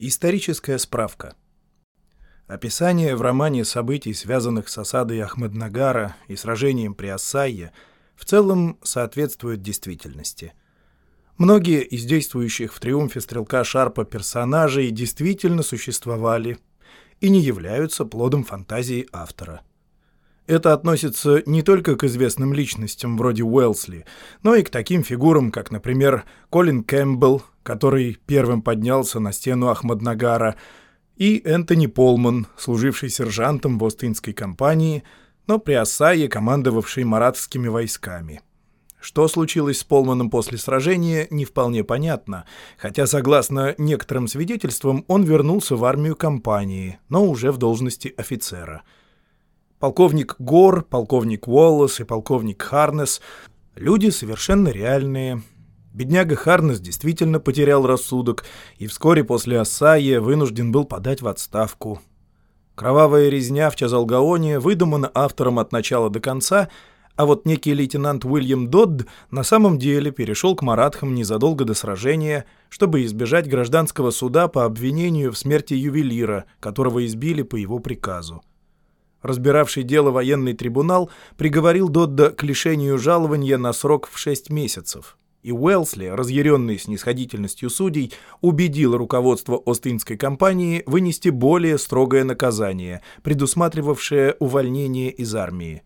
Историческая справка. Описание в романе событий, связанных с осадой Ахмеднагара и сражением при Ассайе, в целом соответствует действительности. Многие из действующих в «Триумфе стрелка Шарпа» персонажей действительно существовали и не являются плодом фантазии автора. Это относится не только к известным личностям вроде Уэлсли, но и к таким фигурам, как, например, Колин Кэмпбелл, который первым поднялся на стену Ахмаднагара, и Энтони Полман, служивший сержантом в Остинской компании, но при Ассае командовавший маратскими войсками. Что случилось с Полманом после сражения, не вполне понятно, хотя, согласно некоторым свидетельствам, он вернулся в армию компании, но уже в должности офицера – Полковник Гор, полковник Уоллес и полковник Харнес — люди совершенно реальные. Бедняга Харнес действительно потерял рассудок и вскоре после Ассайя вынужден был подать в отставку. Кровавая резня в Чазалгаоне выдумана автором от начала до конца, а вот некий лейтенант Уильям Додд на самом деле перешел к маратхам незадолго до сражения, чтобы избежать гражданского суда по обвинению в смерти ювелира, которого избили по его приказу. Разбиравший дело военный трибунал приговорил Додда к лишению жалования на срок в 6 месяцев. И Уэлсли, разъяренный снисходительностью судей, убедил руководство Остинской компании вынести более строгое наказание, предусматривавшее увольнение из армии.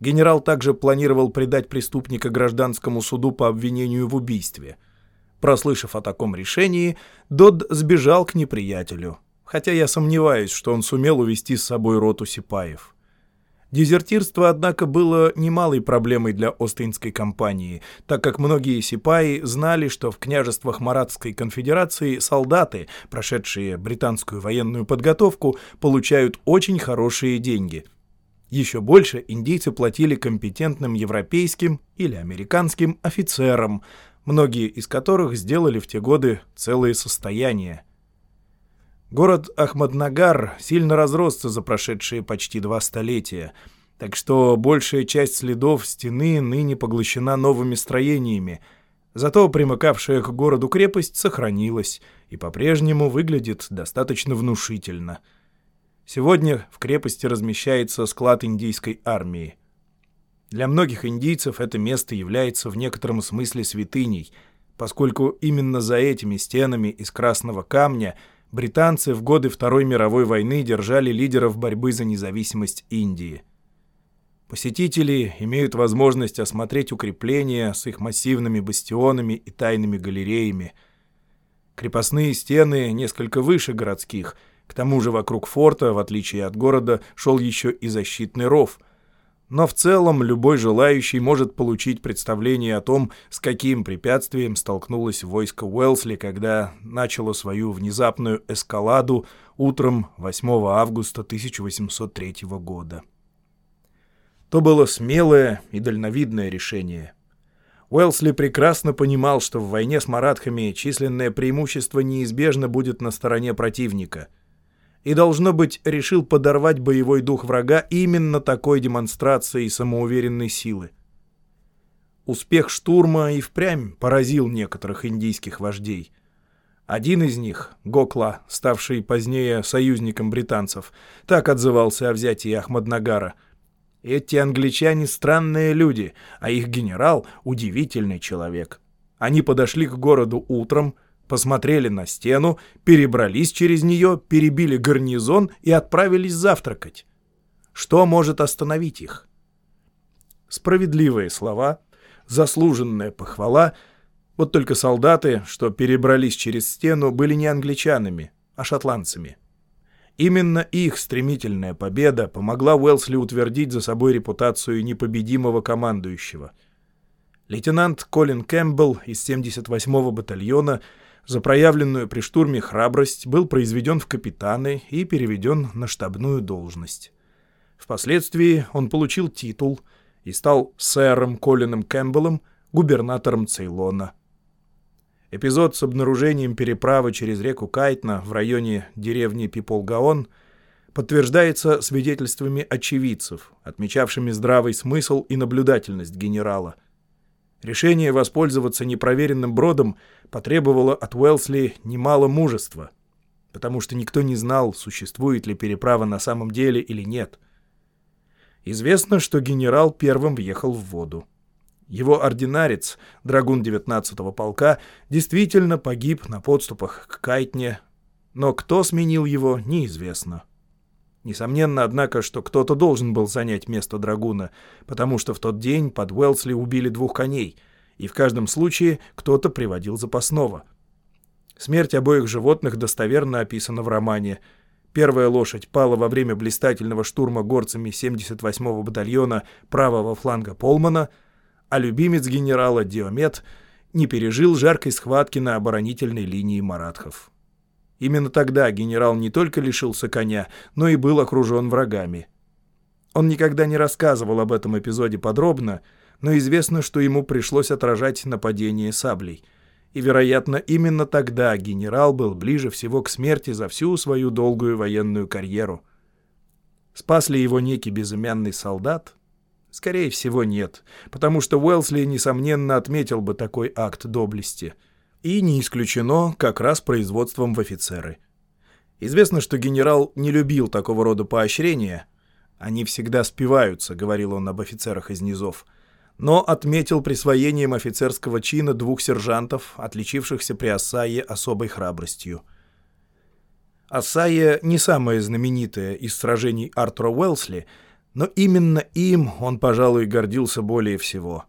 Генерал также планировал предать преступника гражданскому суду по обвинению в убийстве. Прослышав о таком решении, Додд сбежал к неприятелю – хотя я сомневаюсь, что он сумел увести с собой роту сипаев. Дезертирство, однако, было немалой проблемой для Остинской компании, так как многие сипаи знали, что в княжествах Маратской конфедерации солдаты, прошедшие британскую военную подготовку, получают очень хорошие деньги. Еще больше индейцы платили компетентным европейским или американским офицерам, многие из которых сделали в те годы целые состояния. Город Ахмаднагар сильно разросся за прошедшие почти два столетия, так что большая часть следов стены ныне поглощена новыми строениями, зато примыкавшая к городу крепость сохранилась и по-прежнему выглядит достаточно внушительно. Сегодня в крепости размещается склад индийской армии. Для многих индийцев это место является в некотором смысле святыней, поскольку именно за этими стенами из красного камня – британцы в годы Второй мировой войны держали лидеров борьбы за независимость Индии. Посетители имеют возможность осмотреть укрепления с их массивными бастионами и тайными галереями. Крепостные стены несколько выше городских, к тому же вокруг форта, в отличие от города, шел еще и защитный ров – но в целом любой желающий может получить представление о том, с каким препятствием столкнулось войско Уэлсли, когда начало свою внезапную эскаладу утром 8 августа 1803 года. То было смелое и дальновидное решение. Уэлсли прекрасно понимал, что в войне с маратхами численное преимущество неизбежно будет на стороне противника – и, должно быть, решил подорвать боевой дух врага именно такой демонстрацией самоуверенной силы. Успех штурма и впрямь поразил некоторых индийских вождей. Один из них, Гокла, ставший позднее союзником британцев, так отзывался о взятии Ахмаднагара. «Эти англичане странные люди, а их генерал — удивительный человек. Они подошли к городу утром — посмотрели на стену, перебрались через нее, перебили гарнизон и отправились завтракать. Что может остановить их? Справедливые слова, заслуженная похвала. Вот только солдаты, что перебрались через стену, были не англичанами, а шотландцами. Именно их стремительная победа помогла Уэлсли утвердить за собой репутацию непобедимого командующего. Лейтенант Колин Кэмпбелл из 78-го батальона – за проявленную при штурме храбрость был произведен в капитаны и переведен на штабную должность. Впоследствии он получил титул и стал сэром Колином Кэмпбеллом, губернатором Цейлона. Эпизод с обнаружением переправы через реку Кайтна в районе деревни Пиполгаон подтверждается свидетельствами очевидцев, отмечавшими здравый смысл и наблюдательность генерала – Решение воспользоваться непроверенным бродом потребовало от Уэлсли немало мужества. потому что никто не знал, существует ли переправа на самом деле или нет. Известно, что генерал первым въехал в воду. Его ординарец, драгун 19-го полка, действительно погиб на подступах к Кайтне, но кто сменил его, неизвестно. Несомненно, однако, что кто-то должен был занять место драгуна, потому что в тот день под Уэлсли убили двух коней, и в каждом случае кто-то приводил запасного. Смерть обоих животных достоверно описана в романе. Первая лошадь пала во время блистательного штурма горцами 78-го батальона правого фланга Полмана, а любимец генерала Диомет не пережил жаркой схватки на оборонительной линии маратхов. Именно тогда генерал не только лишился коня, но и был окружен врагами. Он никогда не рассказывал об этом эпизоде подробно, но известно, что ему пришлось отражать нападение саблей. И, вероятно, именно тогда генерал был ближе всего к смерти за всю свою долгую военную карьеру. Спас ли его некий безымянный солдат? Скорее всего, нет, потому что Уэлсли, несомненно, отметил бы такой акт доблести — и не исключено как раз производством в офицеры. Известно, что генерал не любил такого рода поощрения. Они всегда спиваются, говорил он об офицерах из низов. Но отметил присвоением офицерского чина двух сержантов, отличившихся при Ассае особой храбростью. Ассая не самое знаменитое из сражений Артура Уэлсли, но именно им он, пожалуй, гордился более всего.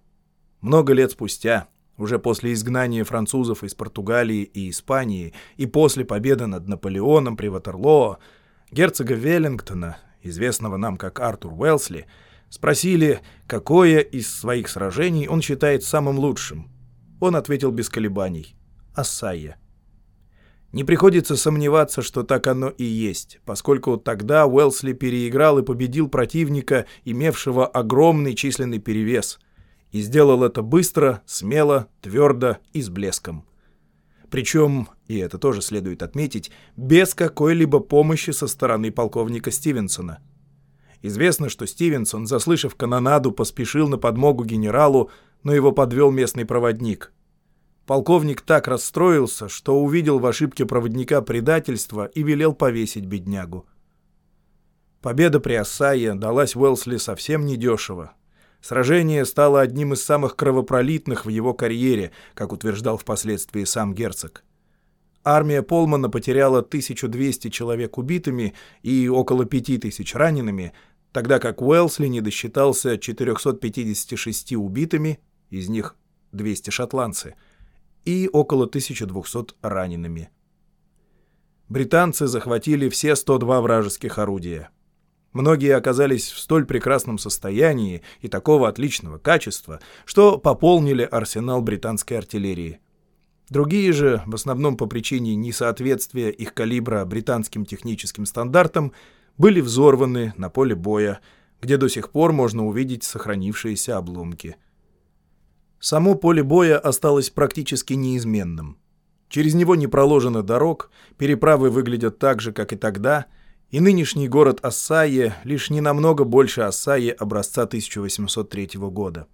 Много лет спустя, уже после изгнания французов из Португалии и Испании и после победы над Наполеоном при Ватерлоо, герцога Веллингтона, известного нам как Артур Уэлсли, спросили, какое из своих сражений он считает самым лучшим. Он ответил без колебаний — Ассайя. Не приходится сомневаться, что так оно и есть, поскольку тогда Уэлсли переиграл и победил противника, имевшего огромный численный перевес — и сделал это быстро, смело, твердо и с блеском. Причем, и это тоже следует отметить, без какой-либо помощи со стороны полковника Стивенсона. Известно, что Стивенсон, заслышав канонаду, поспешил на подмогу генералу, но его подвел местный проводник. Полковник так расстроился, что увидел в ошибке проводника предательство и велел повесить беднягу. Победа при Ассае далась Уэлсли совсем недешево, Сражение стало одним из самых кровопролитных в его карьере, как утверждал впоследствии сам герцог. Армия Полмана потеряла 1200 человек убитыми и около 5000 ранеными, тогда как Уэлсли не досчитался 456 убитыми, из них 200 шотландцы, и около 1200 ранеными. Британцы захватили все 102 вражеских орудия. Многие оказались в столь прекрасном состоянии и такого отличного качества, что пополнили арсенал британской артиллерии. Другие же, в основном по причине несоответствия их калибра британским техническим стандартам, были взорваны на поле боя, где до сих пор можно увидеть сохранившиеся обломки. Само поле боя осталось практически неизменным. Через него не проложено дорог, переправы выглядят так же, как и тогда — и нынешний город Ассайе лишь ненамного больше Ассайе образца 1803 года.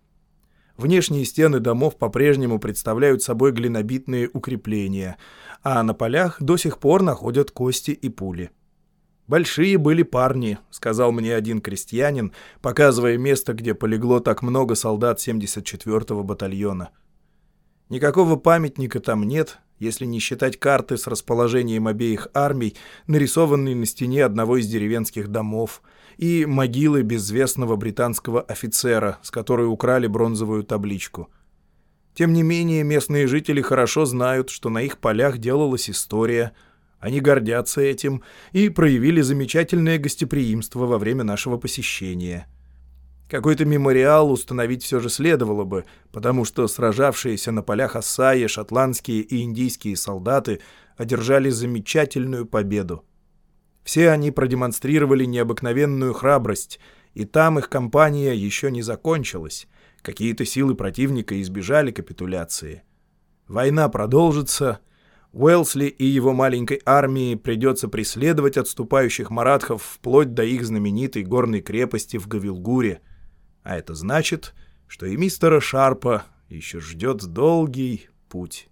Внешние стены домов по-прежнему представляют собой глинобитные укрепления, а на полях до сих пор находят кости и пули. «Большие были парни», — сказал мне один крестьянин, показывая место, где полегло так много солдат 74-го батальона. Никакого памятника там нет, если не считать карты с расположением обеих армий, нарисованной на стене одного из деревенских домов, и могилы безвестного британского офицера, с которой украли бронзовую табличку. Тем не менее, местные жители хорошо знают, что на их полях делалась история, они гордятся этим и проявили замечательное гостеприимство во время нашего посещения. Какой-то мемориал установить все же следовало бы, потому что сражавшиеся на полях Ассаи шотландские и индийские солдаты одержали замечательную победу. Все они продемонстрировали необыкновенную храбрость, и там их кампания еще не закончилась. Какие-то силы противника избежали капитуляции. Война продолжится. Уэлсли и его маленькой армии придется преследовать отступающих маратхов вплоть до их знаменитой горной крепости в Гавилгуре — а это значит, что и мистера Шарпа еще ждет долгий путь.